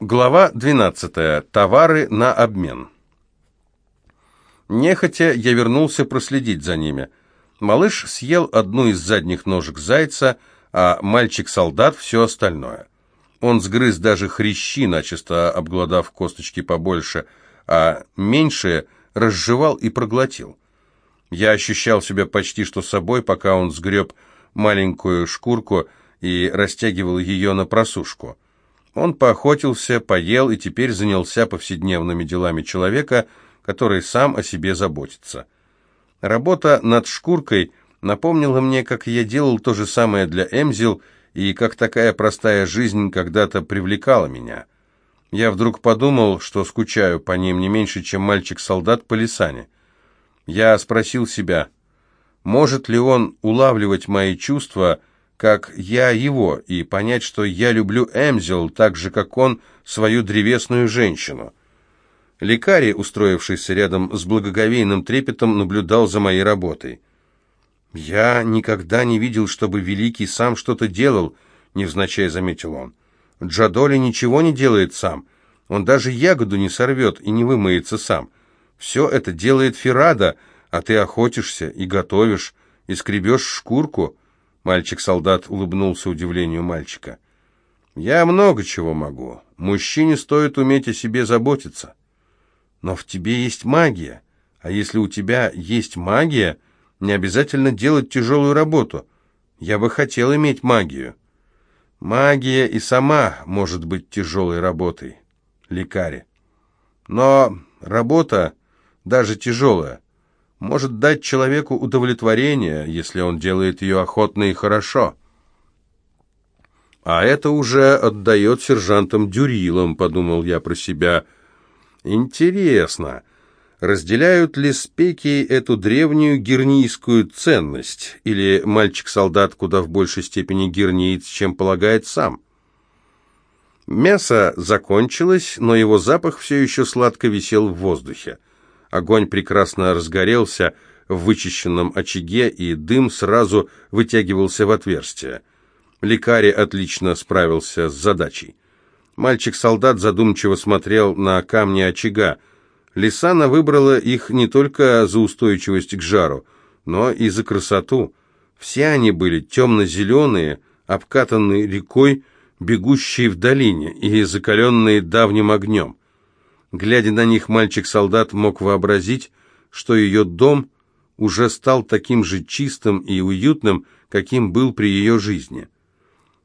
Глава 12. Товары на обмен. Нехотя я вернулся проследить за ними. Малыш съел одну из задних ножек зайца, а мальчик-солдат все остальное. Он сгрыз даже хрящи, начисто обглодав косточки побольше, а меньшее разжевал и проглотил. Я ощущал себя почти что собой, пока он сгреб маленькую шкурку и растягивал ее на просушку. Он поохотился, поел и теперь занялся повседневными делами человека, который сам о себе заботится. Работа над шкуркой напомнила мне, как я делал то же самое для Эмзил, и как такая простая жизнь когда-то привлекала меня. Я вдруг подумал, что скучаю по ним не меньше, чем мальчик-солдат по Лисане. Я спросил себя, может ли он улавливать мои чувства, как я его, и понять, что я люблю Эмзел так же, как он свою древесную женщину. Лекарий, устроившийся рядом с благоговейным трепетом, наблюдал за моей работой. «Я никогда не видел, чтобы Великий сам что-то делал», — невзначай заметил он. «Джадоли ничего не делает сам. Он даже ягоду не сорвет и не вымоется сам. Все это делает Ферада, а ты охотишься и готовишь, и скребешь шкурку». Мальчик-солдат улыбнулся удивлению мальчика. «Я много чего могу. Мужчине стоит уметь о себе заботиться. Но в тебе есть магия. А если у тебя есть магия, не обязательно делать тяжелую работу. Я бы хотел иметь магию. Магия и сама может быть тяжелой работой, лекаре. Но работа, даже тяжелая, может дать человеку удовлетворение, если он делает ее охотно и хорошо. А это уже отдает сержантам Дюрилам, подумал я про себя. Интересно, разделяют ли спеки эту древнюю гернийскую ценность, или мальчик-солдат куда в большей степени герниец, чем полагает сам? Мясо закончилось, но его запах все еще сладко висел в воздухе. Огонь прекрасно разгорелся в вычищенном очаге, и дым сразу вытягивался в отверстие. Лекарь отлично справился с задачей. Мальчик-солдат задумчиво смотрел на камни очага. Лисана выбрала их не только за устойчивость к жару, но и за красоту. Все они были темно-зеленые, обкатанные рекой, бегущие в долине и закаленные давним огнем. Глядя на них, мальчик-солдат мог вообразить, что ее дом уже стал таким же чистым и уютным, каким был при ее жизни.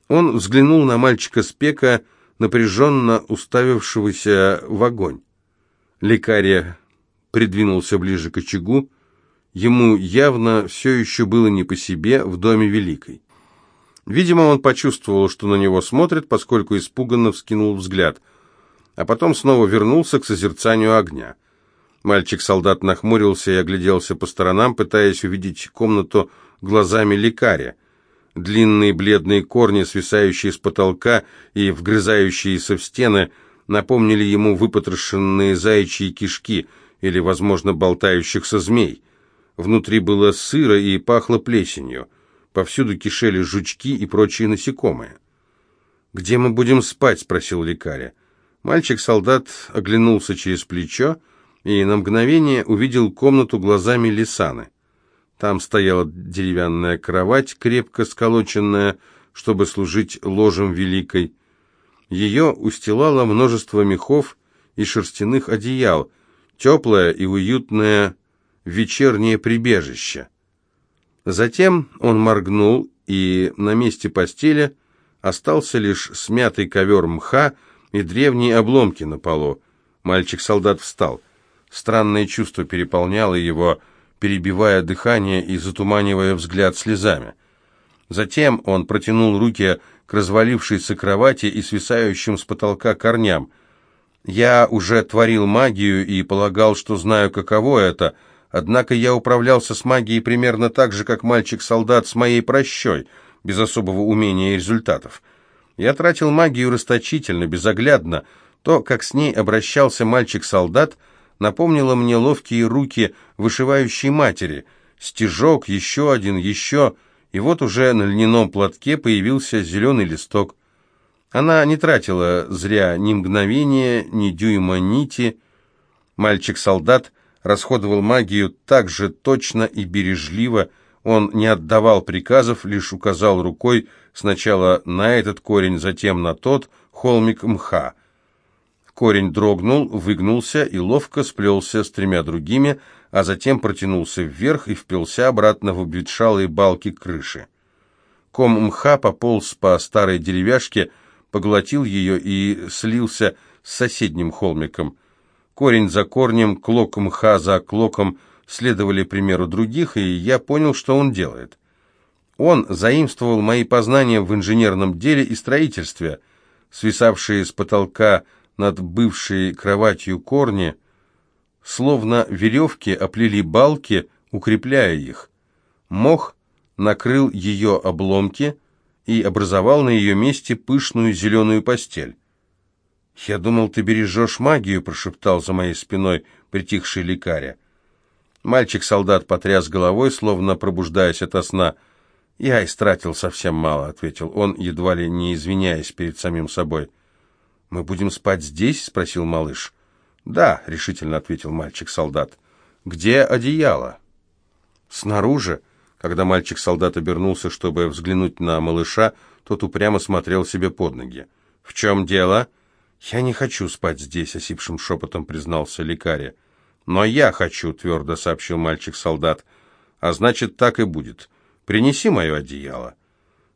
Он взглянул на мальчика Спека, напряженно уставившегося в огонь. Лекария придвинулся ближе к очагу. Ему явно все еще было не по себе в доме Великой. Видимо, он почувствовал, что на него смотрят, поскольку испуганно вскинул взгляд – а потом снова вернулся к созерцанию огня. Мальчик-солдат нахмурился и огляделся по сторонам, пытаясь увидеть комнату глазами лекаря. Длинные бледные корни, свисающие с потолка и вгрызающиеся в стены, напомнили ему выпотрошенные заячьи кишки или, возможно, болтающихся змей. Внутри было сыро и пахло плесенью. Повсюду кишели жучки и прочие насекомые. «Где мы будем спать?» — спросил лекаря. Мальчик-солдат оглянулся через плечо и на мгновение увидел комнату глазами Лисаны. Там стояла деревянная кровать, крепко сколоченная, чтобы служить ложем великой. Ее устилало множество мехов и шерстяных одеял, теплое и уютное вечернее прибежище. Затем он моргнул, и на месте постели остался лишь смятый ковер мха, и древние обломки на полу. Мальчик-солдат встал. Странное чувство переполняло его, перебивая дыхание и затуманивая взгляд слезами. Затем он протянул руки к развалившейся кровати и свисающим с потолка корням. «Я уже творил магию и полагал, что знаю, каково это, однако я управлялся с магией примерно так же, как мальчик-солдат с моей прощой, без особого умения и результатов. Я тратил магию расточительно, безоглядно. То, как с ней обращался мальчик-солдат, напомнило мне ловкие руки вышивающей матери. Стежок, еще один, еще, и вот уже на льняном платке появился зеленый листок. Она не тратила зря ни мгновения, ни дюйма нити. Мальчик-солдат расходовал магию так же точно и бережливо, он не отдавал приказов, лишь указал рукой сначала на этот корень, затем на тот, холмик мха. Корень дрогнул, выгнулся и ловко сплелся с тремя другими, а затем протянулся вверх и впился обратно в обветшалые балки крыши. Ком мха пополз по старой деревяшке, поглотил ее и слился с соседним холмиком. Корень за корнем, клок мха за клоком следовали примеру других, и я понял, что он делает. Он заимствовал мои познания в инженерном деле и строительстве, свисавшие с потолка над бывшей кроватью корни, словно веревки оплели балки, укрепляя их. Мох накрыл ее обломки и образовал на ее месте пышную зеленую постель. «Я думал, ты бережешь магию», — прошептал за моей спиной притихший лекаря. Мальчик-солдат потряс головой, словно пробуждаясь ото сна. «Я истратил совсем мало», — ответил он, едва ли не извиняясь перед самим собой. «Мы будем спать здесь?» — спросил малыш. «Да», — решительно ответил мальчик-солдат. «Где одеяло?» «Снаружи». Когда мальчик-солдат обернулся, чтобы взглянуть на малыша, тот упрямо смотрел себе под ноги. «В чем дело?» «Я не хочу спать здесь», — осипшим шепотом признался лекарь. «Но я хочу», — твердо сообщил мальчик-солдат. «А значит, так и будет. Принеси мое одеяло».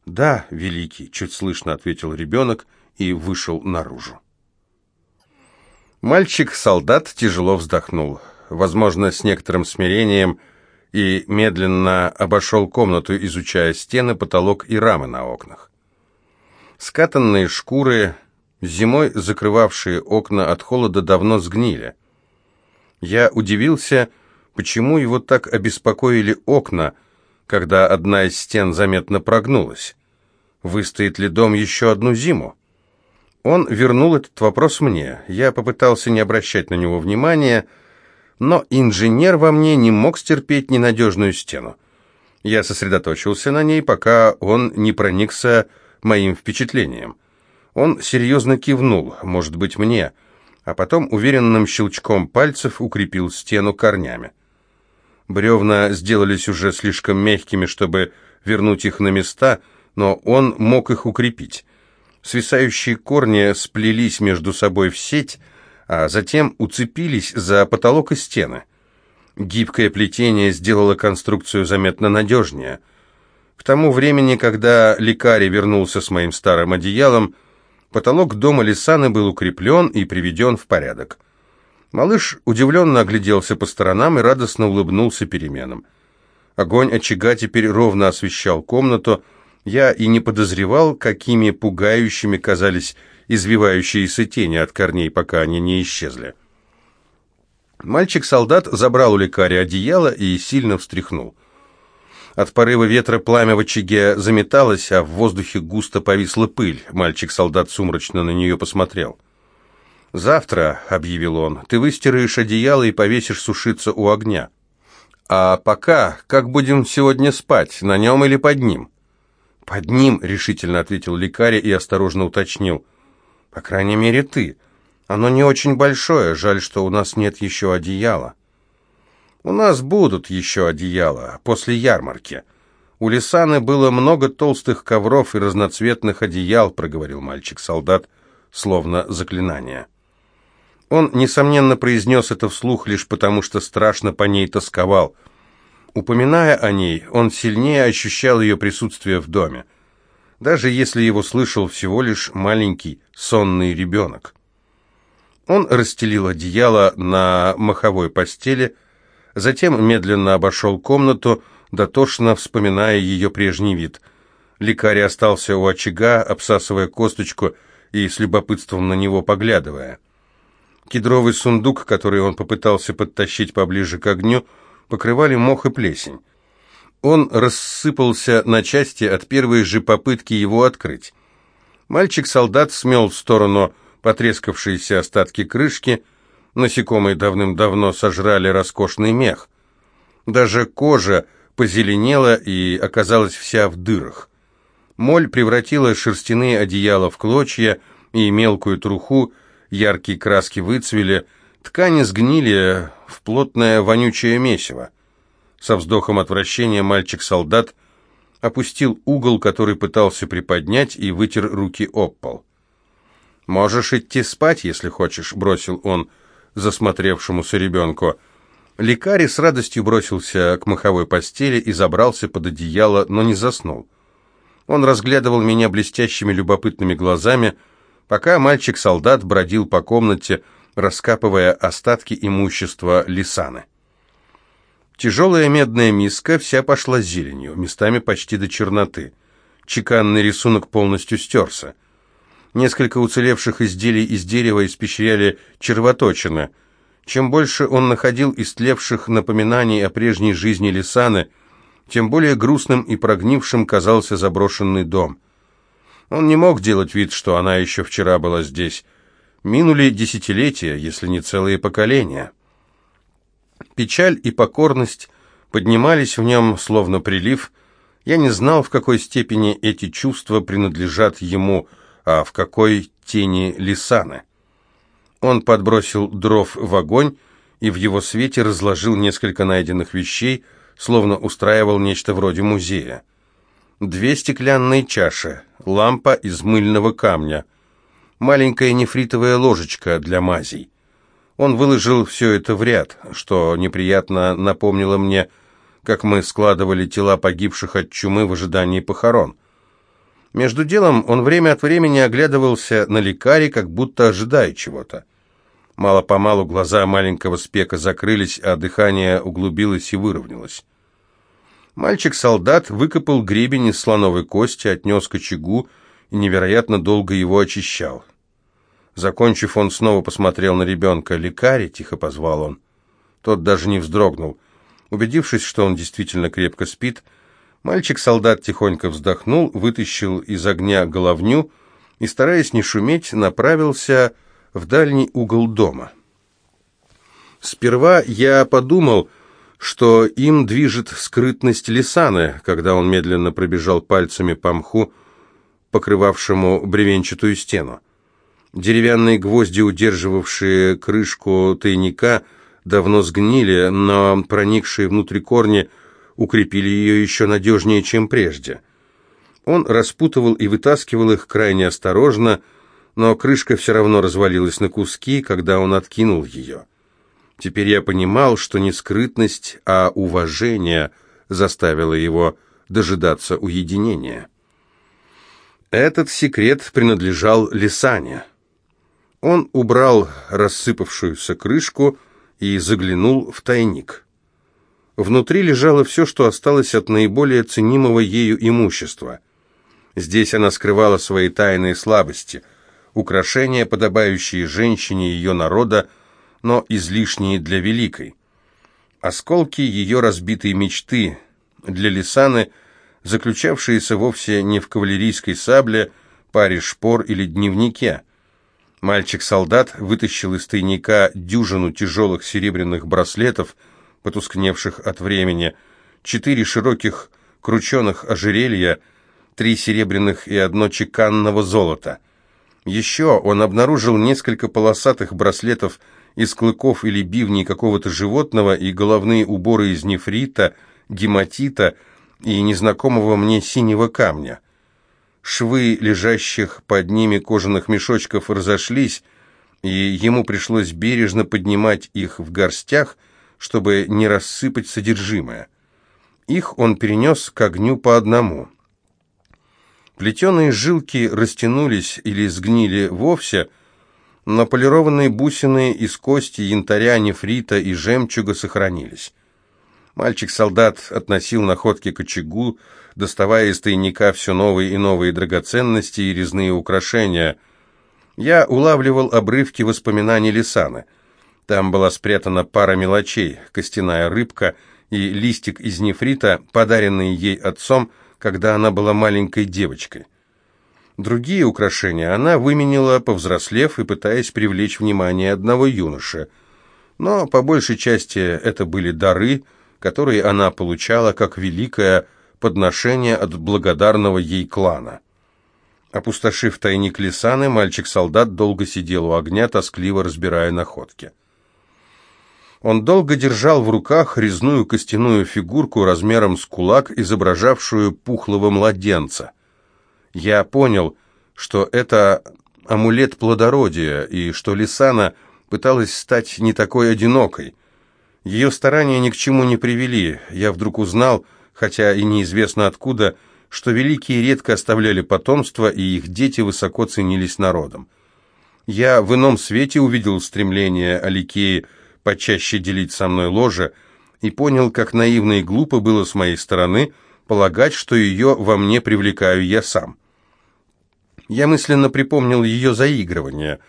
«Да, великий», — чуть слышно ответил ребенок и вышел наружу. Мальчик-солдат тяжело вздохнул, возможно, с некоторым смирением, и медленно обошел комнату, изучая стены, потолок и рамы на окнах. Скатанные шкуры, зимой закрывавшие окна от холода, давно сгнили. Я удивился, почему его так обеспокоили окна, когда одна из стен заметно прогнулась. Выстоит ли дом еще одну зиму? Он вернул этот вопрос мне. Я попытался не обращать на него внимания, но инженер во мне не мог стерпеть ненадежную стену. Я сосредоточился на ней, пока он не проникся моим впечатлением. Он серьезно кивнул, может быть, мне, а потом уверенным щелчком пальцев укрепил стену корнями. Бревна сделались уже слишком мягкими, чтобы вернуть их на места, но он мог их укрепить. Свисающие корни сплелись между собой в сеть, а затем уцепились за потолок и стены. Гибкое плетение сделало конструкцию заметно надежнее. К тому времени, когда лекарь вернулся с моим старым одеялом, потолок дома Лисаны был укреплен и приведен в порядок. Малыш удивленно огляделся по сторонам и радостно улыбнулся переменам. Огонь очага теперь ровно освещал комнату, я и не подозревал, какими пугающими казались извивающиеся тени от корней, пока они не исчезли. Мальчик-солдат забрал у лекаря одеяло и сильно встряхнул. От порыва ветра пламя в очаге заметалось, а в воздухе густо повисла пыль. Мальчик-солдат сумрачно на нее посмотрел. «Завтра», — объявил он, — «ты выстираешь одеяло и повесишь сушиться у огня. А пока, как будем сегодня спать, на нем или под ним?» «Под ним», — решительно ответил лекарь и осторожно уточнил. «По крайней мере, ты. Оно не очень большое, жаль, что у нас нет еще одеяла». «У нас будут еще одеяла, после ярмарки. У Лисаны было много толстых ковров и разноцветных одеял», — проговорил мальчик-солдат, словно заклинание. Он, несомненно, произнес это вслух лишь потому, что страшно по ней тосковал — Упоминая о ней, он сильнее ощущал ее присутствие в доме, даже если его слышал всего лишь маленький сонный ребенок. Он расстелил одеяло на маховой постели, затем медленно обошел комнату, дотошно вспоминая ее прежний вид. Лекарь остался у очага, обсасывая косточку и с любопытством на него поглядывая. Кедровый сундук, который он попытался подтащить поближе к огню, покрывали мох и плесень. Он рассыпался на части от первой же попытки его открыть. Мальчик-солдат смел в сторону потрескавшиеся остатки крышки, насекомые давным-давно сожрали роскошный мех. Даже кожа позеленела и оказалась вся в дырах. Моль превратила шерстяные одеяла в клочья и мелкую труху, яркие краски выцвели, ткани сгнили в плотное вонючее месиво. Со вздохом отвращения мальчик-солдат опустил угол, который пытался приподнять, и вытер руки об пол. «Можешь идти спать, если хочешь», — бросил он засмотревшемуся ребенку. Лекарь с радостью бросился к маховой постели и забрался под одеяло, но не заснул. Он разглядывал меня блестящими любопытными глазами, пока мальчик-солдат бродил по комнате, раскапывая остатки имущества Лисаны. Тяжелая медная миска вся пошла зеленью, местами почти до черноты. Чеканный рисунок полностью стерся. Несколько уцелевших изделий из дерева испещряли червоточины. Чем больше он находил истлевших напоминаний о прежней жизни Лисаны, тем более грустным и прогнившим казался заброшенный дом. Он не мог делать вид, что она еще вчера была здесь. Минули десятилетия, если не целые поколения. Печаль и покорность поднимались в нем, словно прилив. Я не знал, в какой степени эти чувства принадлежат ему, а в какой тени Лисаны. Он подбросил дров в огонь и в его свете разложил несколько найденных вещей, словно устраивал нечто вроде музея. Две стеклянные чаши, лампа из мыльного камня, маленькая нефритовая ложечка для мазей. Он выложил все это в ряд, что неприятно напомнило мне, как мы складывали тела погибших от чумы в ожидании похорон. Между делом он время от времени оглядывался на лекаре, как будто ожидая чего-то. Мало-помалу глаза маленького спека закрылись, а дыхание углубилось и выровнялось. Мальчик-солдат выкопал гребень из слоновой кости, отнес к очагу и невероятно долго его очищал. Закончив, он снова посмотрел на ребенка. «Лекарь!» — тихо позвал он. Тот даже не вздрогнул. Убедившись, что он действительно крепко спит, мальчик-солдат тихонько вздохнул, вытащил из огня головню и, стараясь не шуметь, направился в дальний угол дома. Сперва я подумал, что им движет скрытность Лисаны, когда он медленно пробежал пальцами по мху, покрывавшему бревенчатую стену. Деревянные гвозди, удерживавшие крышку тайника, давно сгнили, но проникшие внутрь корни укрепили ее еще надежнее, чем прежде. Он распутывал и вытаскивал их крайне осторожно, но крышка все равно развалилась на куски, когда он откинул ее. Теперь я понимал, что не скрытность, а уважение заставило его дожидаться уединения. Этот секрет принадлежал Лисане. Он убрал рассыпавшуюся крышку и заглянул в тайник. Внутри лежало все, что осталось от наиболее ценимого ею имущества. Здесь она скрывала свои тайные слабости, украшения, подобающие женщине ее народа, но излишние для великой. Осколки ее разбитой мечты для Лисаны, заключавшиеся вовсе не в кавалерийской сабле, паре шпор или дневнике, Мальчик-солдат вытащил из тайника дюжину тяжелых серебряных браслетов, потускневших от времени, четыре широких крученых ожерелья, три серебряных и одно чеканного золота. Еще он обнаружил несколько полосатых браслетов из клыков или бивней какого-то животного и головные уборы из нефрита, гематита и незнакомого мне синего камня. Швы лежащих под ними кожаных мешочков разошлись, и ему пришлось бережно поднимать их в горстях, чтобы не рассыпать содержимое. Их он перенес к огню по одному. Плетеные жилки растянулись или сгнили вовсе, но полированные бусины из кости, янтаря, нефрита и жемчуга сохранились. Мальчик-солдат относил находки к очагу, доставая из тайника все новые и новые драгоценности и резные украшения. Я улавливал обрывки воспоминаний Лисаны. Там была спрятана пара мелочей, костяная рыбка и листик из нефрита, подаренный ей отцом, когда она была маленькой девочкой. Другие украшения она выменила, повзрослев и пытаясь привлечь внимание одного юноши. Но по большей части это были дары – которые она получала как великая подношение от благодарного ей клана. Опустошив тайник Лисаны, мальчик-солдат долго сидел у огня, тоскливо разбирая находки. Он долго держал в руках резную костяную фигурку размером с кулак, изображавшую пухлого младенца. Я понял, что это амулет плодородия, и что Лисана пыталась стать не такой одинокой. Ее старания ни к чему не привели. Я вдруг узнал, хотя и неизвестно откуда, что великие редко оставляли потомство, и их дети высоко ценились народом. Я в ином свете увидел стремление Аликеи почаще делить со мной ложе и понял, как наивно и глупо было с моей стороны полагать, что ее во мне привлекаю я сам. Я мысленно припомнил ее заигрывание.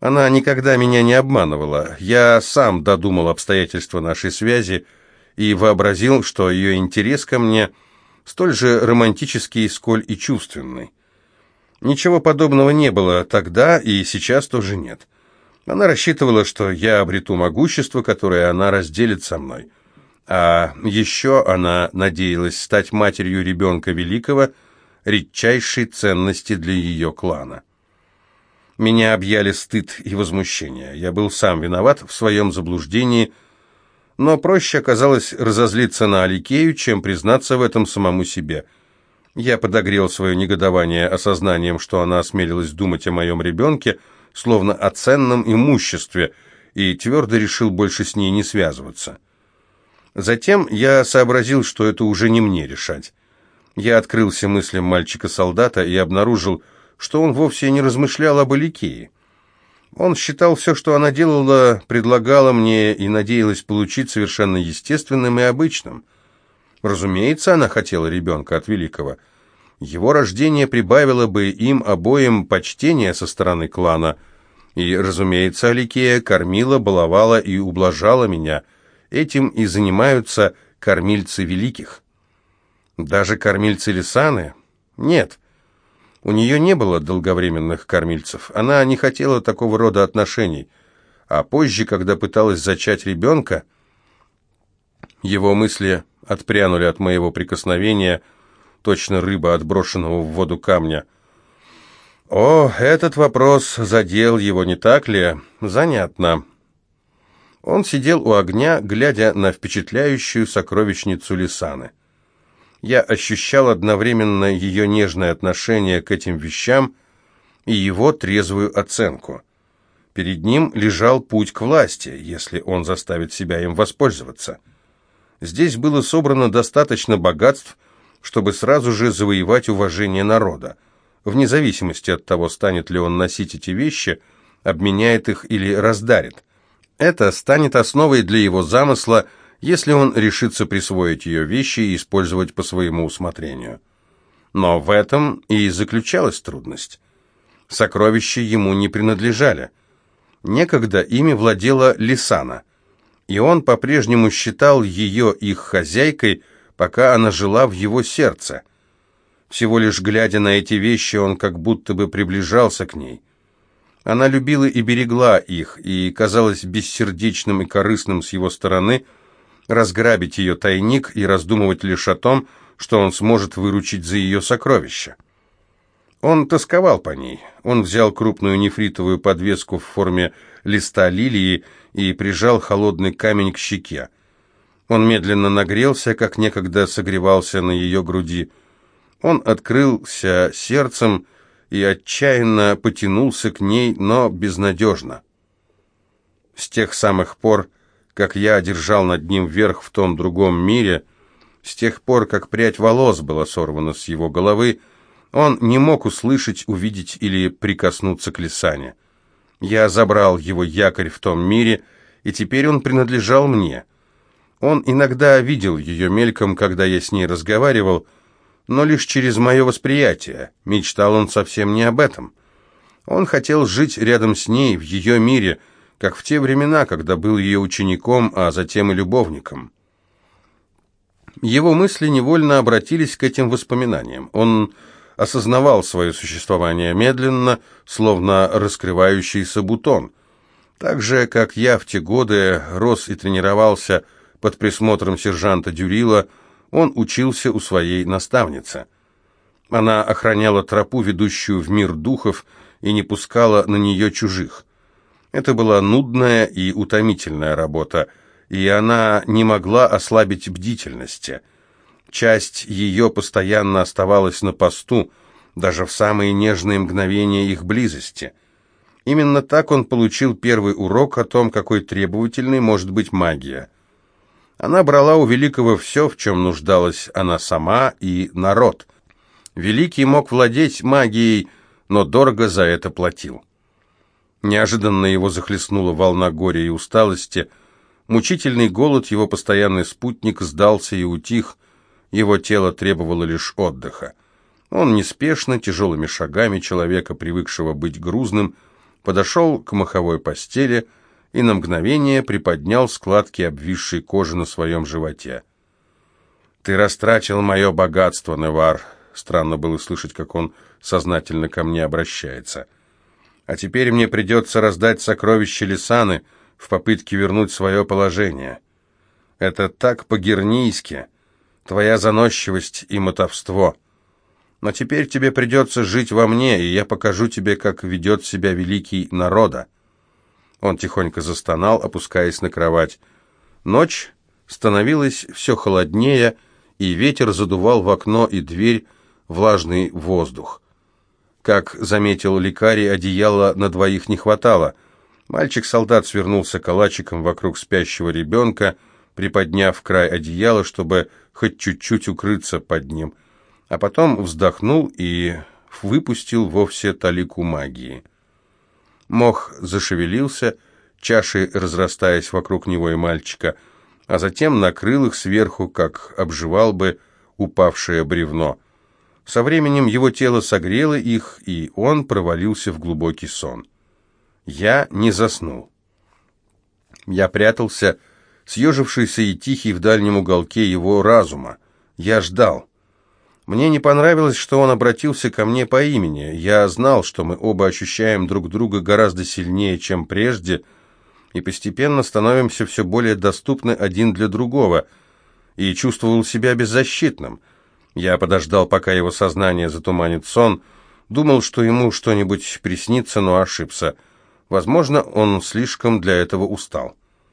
Она никогда меня не обманывала. Я сам додумал обстоятельства нашей связи и вообразил, что ее интерес ко мне столь же романтический, сколь и чувственный. Ничего подобного не было тогда и сейчас тоже нет. Она рассчитывала, что я обрету могущество, которое она разделит со мной. А еще она надеялась стать матерью ребенка великого, редчайшей ценности для ее клана. Меня объяли стыд и возмущение. Я был сам виноват в своем заблуждении, но проще оказалось разозлиться на Аликею, чем признаться в этом самому себе. Я подогрел свое негодование осознанием, что она осмелилась думать о моем ребенке, словно о ценном имуществе, и твердо решил больше с ней не связываться. Затем я сообразил, что это уже не мне решать. Я открылся мыслям мальчика-солдата и обнаружил, что он вовсе не размышлял об Аликее. Он считал все, что она делала, предлагала мне и надеялась получить совершенно естественным и обычным. Разумеется, она хотела ребенка от великого. Его рождение прибавило бы им обоим почтения со стороны клана. И, разумеется, Аликея кормила, баловала и ублажала меня. Этим и занимаются кормильцы великих. Даже кормильцы Лисаны? Нет. У нее не было долговременных кормильцев. Она не хотела такого рода отношений. А позже, когда пыталась зачать ребенка, его мысли отпрянули от моего прикосновения, точно рыба, отброшенного в воду камня. О, этот вопрос задел его, не так ли? Занятно. Он сидел у огня, глядя на впечатляющую сокровищницу Лисаны я ощущал одновременно ее нежное отношение к этим вещам и его трезвую оценку. Перед ним лежал путь к власти, если он заставит себя им воспользоваться. Здесь было собрано достаточно богатств, чтобы сразу же завоевать уважение народа, вне зависимости от того, станет ли он носить эти вещи, обменяет их или раздарит. Это станет основой для его замысла – если он решится присвоить ее вещи и использовать по своему усмотрению. Но в этом и заключалась трудность. Сокровища ему не принадлежали. Некогда ими владела Лисана, и он по-прежнему считал ее их хозяйкой, пока она жила в его сердце. Всего лишь глядя на эти вещи, он как будто бы приближался к ней. Она любила и берегла их, и казалось бессердечным и корыстным с его стороны – разграбить ее тайник и раздумывать лишь о том, что он сможет выручить за ее сокровища. Он тосковал по ней. Он взял крупную нефритовую подвеску в форме листа лилии и прижал холодный камень к щеке. Он медленно нагрелся, как некогда согревался на ее груди. Он открылся сердцем и отчаянно потянулся к ней, но безнадежно. С тех самых пор как я одержал над ним верх в том другом мире, с тех пор, как прядь волос была сорвана с его головы, он не мог услышать, увидеть или прикоснуться к Лисане. Я забрал его якорь в том мире, и теперь он принадлежал мне. Он иногда видел ее мельком, когда я с ней разговаривал, но лишь через мое восприятие. Мечтал он совсем не об этом. Он хотел жить рядом с ней, в ее мире, как в те времена, когда был ее учеником, а затем и любовником. Его мысли невольно обратились к этим воспоминаниям. Он осознавал свое существование медленно, словно раскрывающийся бутон. Так же, как я в те годы рос и тренировался под присмотром сержанта Дюрила, он учился у своей наставницы. Она охраняла тропу, ведущую в мир духов, и не пускала на нее чужих. Это была нудная и утомительная работа, и она не могла ослабить бдительности. Часть ее постоянно оставалась на посту, даже в самые нежные мгновения их близости. Именно так он получил первый урок о том, какой требовательной может быть магия. Она брала у Великого все, в чем нуждалась она сама и народ. Великий мог владеть магией, но дорого за это платил. Неожиданно его захлестнула волна горя и усталости. Мучительный голод, его постоянный спутник, сдался и утих. Его тело требовало лишь отдыха. Он неспешно, тяжелыми шагами человека, привыкшего быть грузным, подошел к маховой постели и на мгновение приподнял складки обвисшей кожи на своем животе. «Ты растратил мое богатство, Невар!» Странно было слышать, как он сознательно ко мне обращается. «А теперь мне придется раздать сокровища Лисаны в попытке вернуть свое положение. Это так по-гернийски, твоя заносчивость и мотовство». Но теперь тебе придется жить во мне, и я покажу тебе, как ведет себя великий народа». Он тихонько застонал, опускаясь на кровать. Ночь становилась все холоднее, и ветер задувал в окно и дверь влажный воздух. Как заметил лекарь, одеяла на двоих не хватало. Мальчик-солдат свернулся калачиком вокруг спящего ребенка, приподняв край одеяла, чтобы хоть чуть-чуть укрыться под ним – а потом вздохнул и выпустил вовсе талику магии. Мох зашевелился, чаши разрастаясь вокруг него и мальчика, а затем накрыл их сверху, как обживал бы упавшее бревно. Со временем его тело согрело их, и он провалился в глубокий сон. Я не заснул. Я прятался, съежившийся и тихий в дальнем уголке его разума. Я ждал. Мне не понравилось, что он обратился ко мне по имени. Я знал, что мы оба ощущаем друг друга гораздо сильнее, чем прежде, и постепенно становимся все более доступны один для другого, и чувствовал себя беззащитным. Я подождал, пока его сознание затуманит сон, думал, что ему что-нибудь приснится, но ошибся. Возможно, он слишком для этого устал.